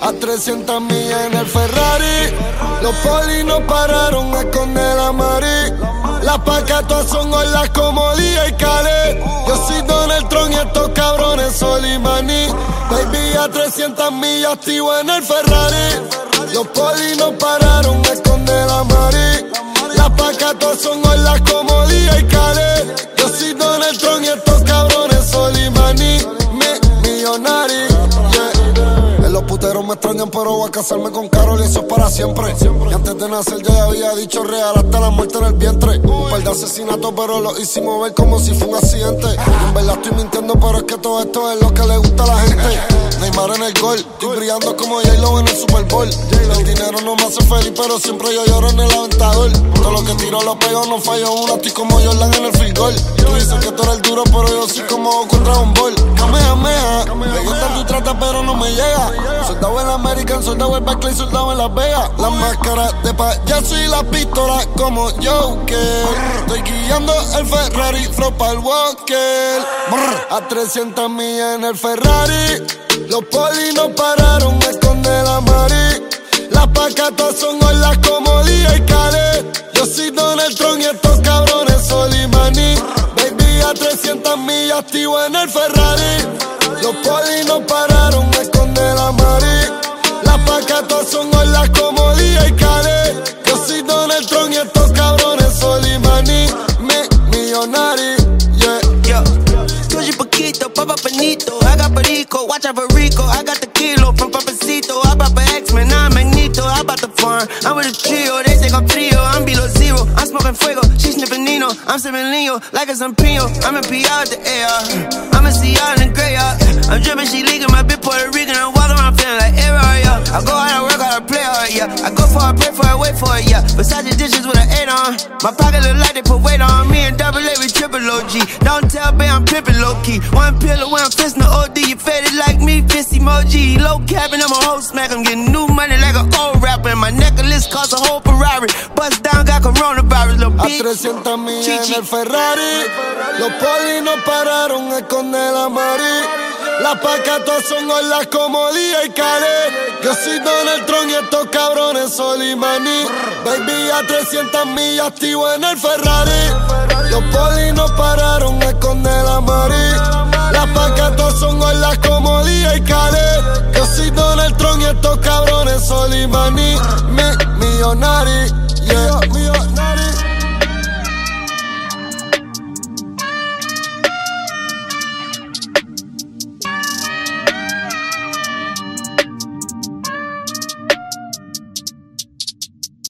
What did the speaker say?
A 300 millas en el Ferrari. Los polis no pararon a esconder la mari. Las pacatas son hoy las comodías y Cali. Yo soy Donald Trump y estos cabrones Solimani. Baby, a 300 millas activo en el Ferrari. Los polis no pararon a esconder la mari. Las pacatas son hoy las comodías y Cali. Yo soy Donald Trump y estos cabrones Solimani. Mi, millonario. Puteros me extrañan, pero voy a casarme con Carol y eso es para siempre. Y antes de nacer ya había dicho real hasta la muerte en el vientre. Un par de asesinatos, pero lo hicimos ver como si fue un accidente. En verdad estoy mintiendo, pero es que todo esto es lo que le gusta a la gente. Neymar en el gol, estoy brillando como J-Lo en el Super Bowl. El dinero no me hace feliz, pero siempre yo lloro en el aventador. Todo lo que tiro lo pego, no fallo uno, estoy como Jordan en el field goal. Tú duro, pero yo soy como contra un bol. Me gusta tu trata, pero no me llega. Soldado en American, soldado en Barclay, soldado en Las Vegas. Las máscaras de payaso y las pistolas como Joker. Estoy guiando el Ferrari, flow pa'l Walker. A 300 millas en el Ferrari. Los polis no pararon a esconder la mari. Las pacatas son hoy las activo en el Ferrari. Los polis no pararon a esconder la mari. Las pacatas son hoy las comodías y Cali. Yo soy Donald Trump y estos cabrones Solimani. Mi, millonario, yeah. Yo, Tuji poquito, papa penito. I got perico, watch out for Rico. I got the kilo from Papacito. I bought the X-Men, I'm Magneto. I bought the farm, I'm with a trio. I'm sipping Leo, like it's Pino. I'm a PR out the air. I'm a CR in the gray, yeah. I'm dripping, she leaking. My bitch Puerto Rican. I'm walking around feeling like error, yeah. I go out, I work hard, I play hard, yeah. I go for it, pray for it, wait for it, yeah. Versace dishes with an 8 on. My pocket look like they put weight on me and double A with triple OG. Don't tell me I'm pimping low key. One pillow when I'm fisting the OD. You faded like me, fist emoji. Low cabin, I'm a whole smack. I'm getting new money like an old rapper. And my necklace costs a whole A bitch. 300 millas en el Ferrari. Los polis no pararon a esconder la mari. Las pacatas son hoy las comodías y Cali. Yo soy Donald Trump y estos cabrones Solimani. Baby, a 300 millas activo en el Ferrari. Los polis no pararon a esconder la mari. Las pacatas son hoy las comodías y Cali. Yo soy Donald Trump y estos cabrones Solimani. Mi, millonario.